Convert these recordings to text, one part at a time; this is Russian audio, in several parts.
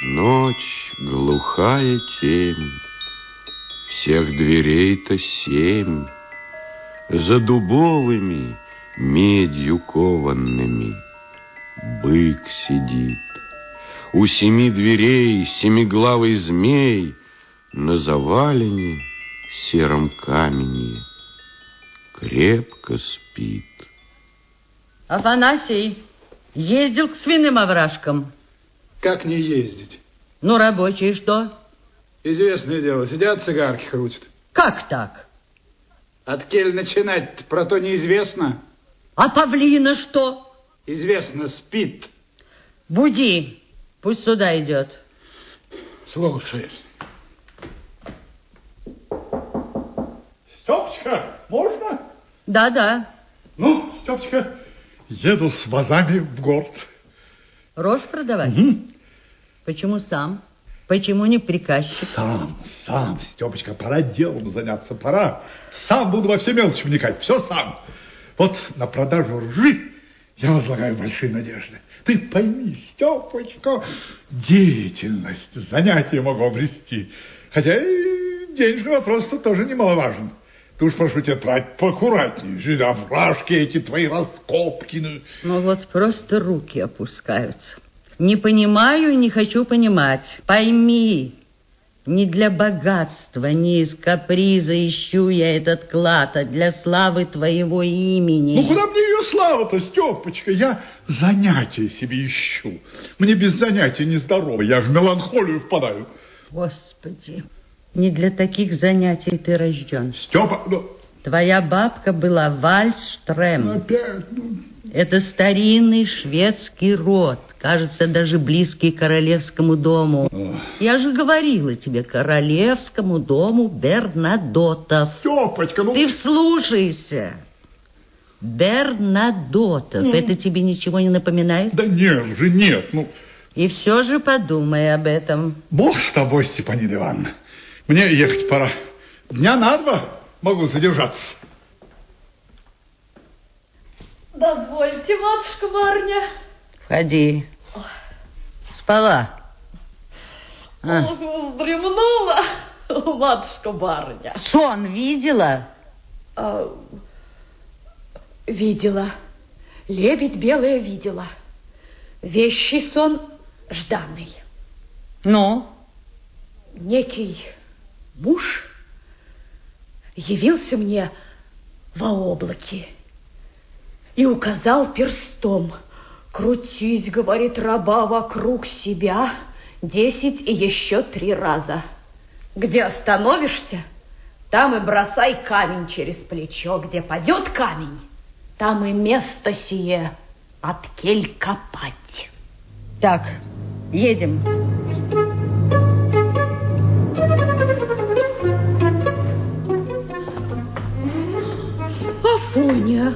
Ночь, глухая темь, Всех дверей-то семь, За дубовыми медью кованными Бык сидит. У семи дверей семиглавый змей На завалене сером камени Крепко спит. Афанасий ездил к свиным овражкам. Как не ездить? Ну, рабочие что? Известное дело, сидят, цигарки крутят. Как так? От кель начинать про то неизвестно. А павлина что? Известно, спит. Буди, пусть сюда идет. Слушай. Степочка, можно? Да-да. Ну, Степочка, еду с вазами в город. Рожь продавать? Угу. Почему сам? Почему не приказчик? Сам, сам, Степочка, пора делом заняться, пора. Сам буду во все мелочи вникать, все сам. Вот на продажу ржи я возлагаю большие надежды. Ты пойми, Степочка, деятельность, занятие могу обрести. Хотя и денежный вопрос-то тоже немаловажен. Ты уж прошу тебя трать поаккуратнее. Жили овражки эти твои раскопки. Ну. вот просто руки опускаются. Не понимаю и не хочу понимать. Пойми, не для богатства, не из каприза ищу я этот клад, а для славы твоего имени. Ну, куда мне ее слава-то, Степочка? Я занятия себе ищу. Мне без занятий не здорово, я в меланхолию впадаю. Господи, не для таких занятий ты рожден. Степа, ну... Твоя бабка была Вальштрем. Опять, ну... Это старинный шведский род, кажется, даже близкий к королевскому дому. Ох. Я же говорила тебе, королевскому дому Бернадотов. Степочка, ну... Ты вслушайся. Бернадотов. Ну... Это тебе ничего не напоминает? Да нет же, нет, ну... И все же подумай об этом. Бог с тобой, Степанида Ивановна. Мне ехать пора. Дня на два могу задержаться. Дозвольте, матушка барня. Входи. Спала. А. Вздремнула, матушка барня. Сон видела? А, видела. Лебедь белая видела. Вещий сон жданный. Ну? Некий муж явился мне во облаке и указал перстом. Крутись, говорит раба, вокруг себя десять и еще три раза. Где остановишься, там и бросай камень через плечо. Где падет камень, там и место сие от кель копать. Так, едем. Афоня,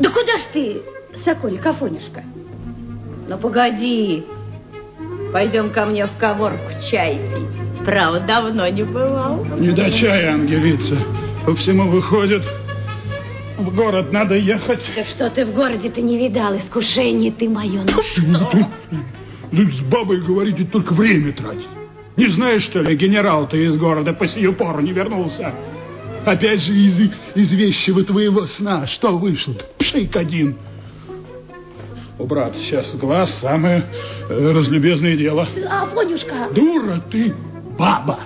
да куда ж ты, соколик Афонюшка? Ну, погоди. Пойдем ко мне в коморку чай пить. Право, давно не бывал. Не до чая, Ангелица. По всему выходит, в город надо ехать. Да что ты в городе-то не видал? Искушение ты мое. Да с бабой говорите, только время тратить. Не знаешь, что ли, генерал-то из города по сию пору не вернулся? Опять же из, из вещего твоего сна. Что вышло? Пшик один. О, брат, сейчас глаз самое э, разлюбезное дело. А, Понюшка. Дура ты, баба.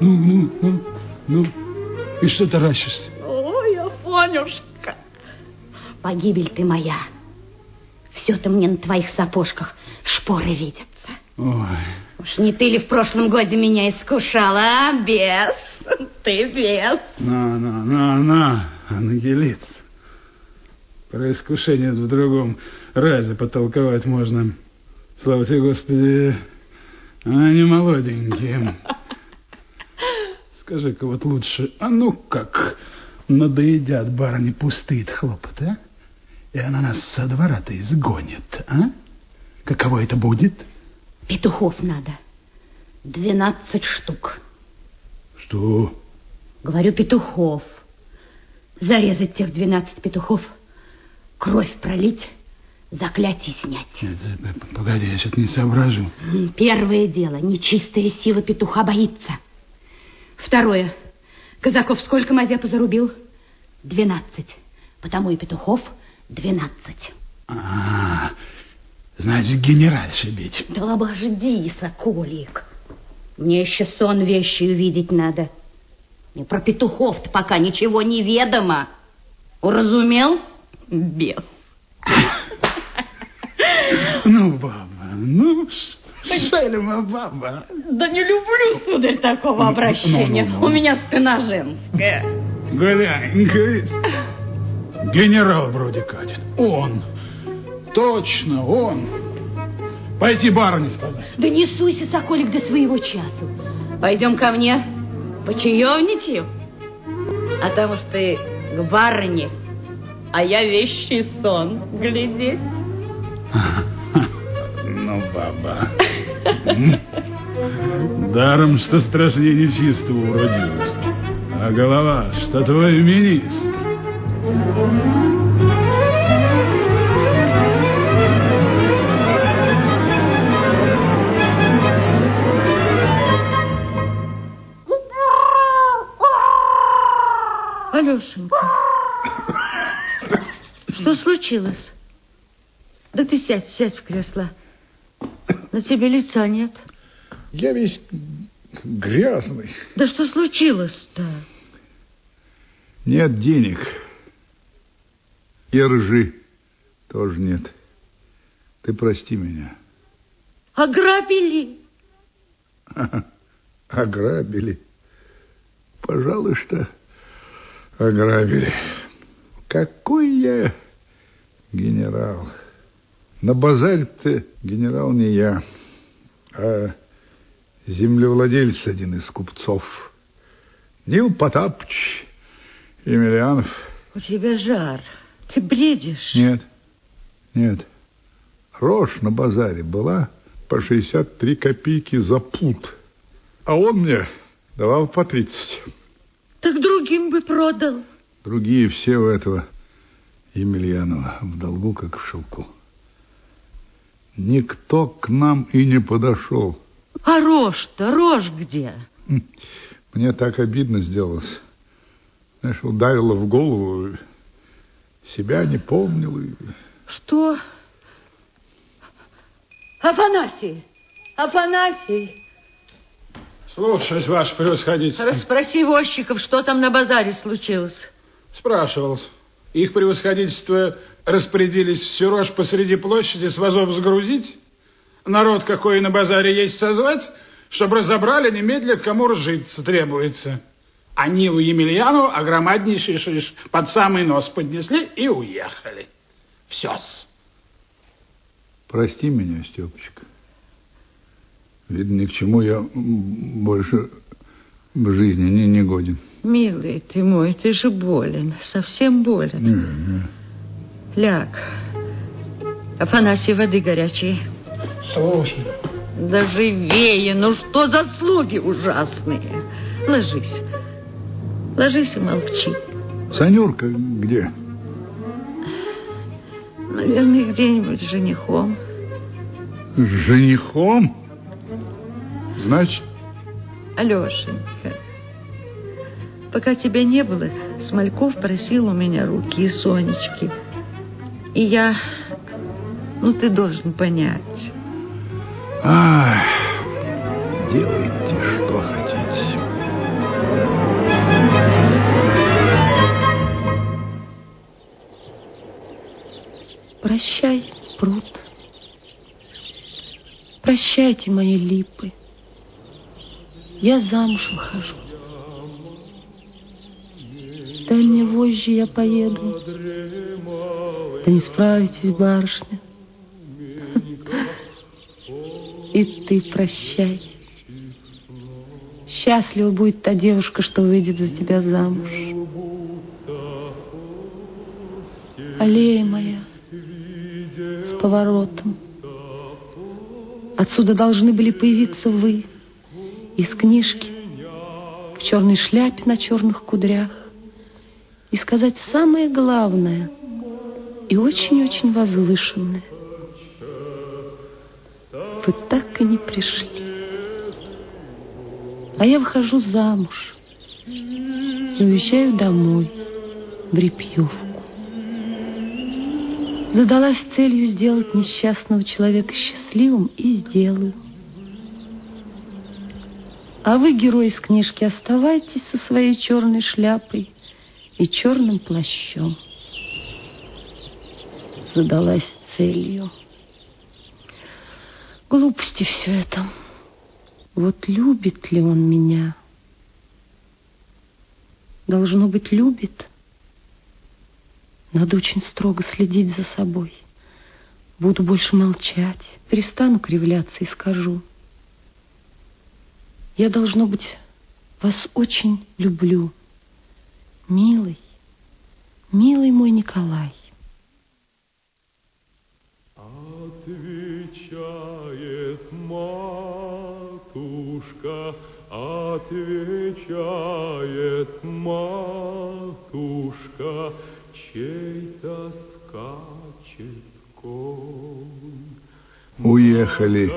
Ну, ну, ну, ну. И что таращишься? Ой, Афонюшка. Погибель ты моя. Все-то мне на твоих сапожках шпоры видятся. Ой. Уж не ты ли в прошлом году меня искушала, а, бес? Ты бес. На, на, на, на, Ангелица. Про искушение в другом разе потолковать можно. Слава тебе, Господи, они молоденькие. Скажи-ка вот лучше, а ну как надоедят барыни пустые хлопоты, а? И она нас со двора-то изгонит, а? Каково это будет? Петухов надо. Двенадцать штук. Что? Говорю, петухов. Зарезать тех двенадцать петухов, кровь пролить, заклятие снять. Это, погоди, я что-то не соображу. Первое дело, нечистая сила петуха боится. Второе, казаков сколько Мазепа зарубил? Двенадцать. Потому и петухов двенадцать. А, значит, генеральша бить. Да обожди, соколик. Мне еще сон вещи увидеть надо. И про петухов-то пока ничего не ведомо. Уразумел? Бес. Ну, баба, ну, шельма, баба. Да не люблю, сударь, такого обращения. ну, ну. У меня спина женская. Глянь, говорит, генерал вроде катит. Он, точно он. Пойти барыне сказать. Да не суйся, соколик, до своего часу. Пойдем ко мне, почаевничаю. А там уж ты к барыне, а я вещий сон глядеть. Ну, баба. Даром, что страшнее нечистого уродилась. А голова, что твой министр. Алешенька, что случилось? Да ты сядь, сядь в кресло. На тебе лица нет. Я весь грязный. Да что случилось-то? Нет денег. И ржи тоже нет. Ты прости меня. Ограбили? Ограбили. Пожалуй, что ограбили. Какой я генерал. На базаре-то генерал не я, а землевладелец один из купцов. Нил Потапыч Емельянов. У тебя жар. Ты бредишь. Нет, нет. Рожь на базаре была по 63 копейки за пуд. А он мне давал по 30. Так другим бы продал. Другие все у этого Емельянова в долгу, как в шелку. Никто к нам и не подошел. А рожь-то, рожь где? Мне так обидно сделалось. Знаешь, ударило в голову, себя не помнил. и- Что? Афанасий! Афанасий! Слушаюсь, ваше превосходительство. Расспроси возчиков, что там на базаре случилось. Спрашивался. Их превосходительство распорядились всю рожь посреди площади с вазов сгрузить, народ какой на базаре есть созвать, чтобы разобрали немедленно, кому разжиться требуется. А Нилу Емельяну огромаднейший шиш под самый нос поднесли и уехали. Все-с. Прости меня, Степочка. Видно, ни к чему я больше в жизни не, не годен. Милый ты мой, ты же болен, совсем болен. Ляг. Афанасий, воды горячей. Слушай. Да живее, ну что за слуги ужасные. Ложись. Ложись и молчи. Санюрка где? Наверное, где-нибудь с женихом. С женихом? Значит, Алешенька, пока тебя не было, Смольков просил у меня руки и Сонечки. И я... Ну, ты должен понять. ах, делайте, что хотите. Прощай, пруд. Прощайте, мои липы. Я замуж выхожу. Дай мне вожжи, я поеду. Да не справитесь, барышня. И ты прощай. Счастлива будет та девушка, что выйдет за тебя замуж. Аллея моя с поворотом. Отсюда должны были появиться вы из книжки в черной шляпе на черных кудрях и сказать самое главное и очень-очень возвышенное. вы так и не пришли. А я выхожу замуж и уезжаю домой, в Репьевку. Задалась целью сделать несчастного человека счастливым и сделаю. А вы, герой из книжки, оставайтесь со своей черной шляпой и черным плащом. Задалась целью. Глупости все это. Вот любит ли он меня? Должно быть, любит. Надо очень строго следить за собой. Буду больше молчать, перестану кривляться и скажу. Я, должно быть, вас очень люблю. Милый, милый мой Николай. Отвечает матушка, отвечает матушка, чей-то скачет конь. Уехали.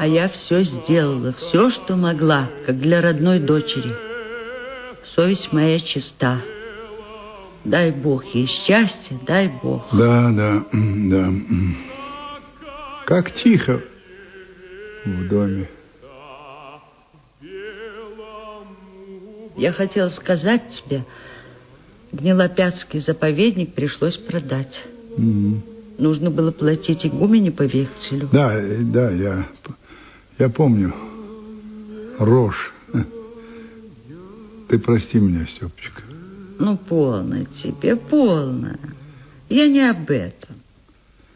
А я все сделала, все, что могла, как для родной дочери. Совесть моя чиста. Дай Бог ей счастье, дай Бог. Да, да, да. Как тихо в доме. Я хотела сказать тебе, Гнилопятский заповедник пришлось продать. Мгм. Нужно было платить игумене по векселю. Да, э, да, я, я помню. Рожь. Ты прости меня, Степочка. Ну, полно тебе, полно. Я не об этом.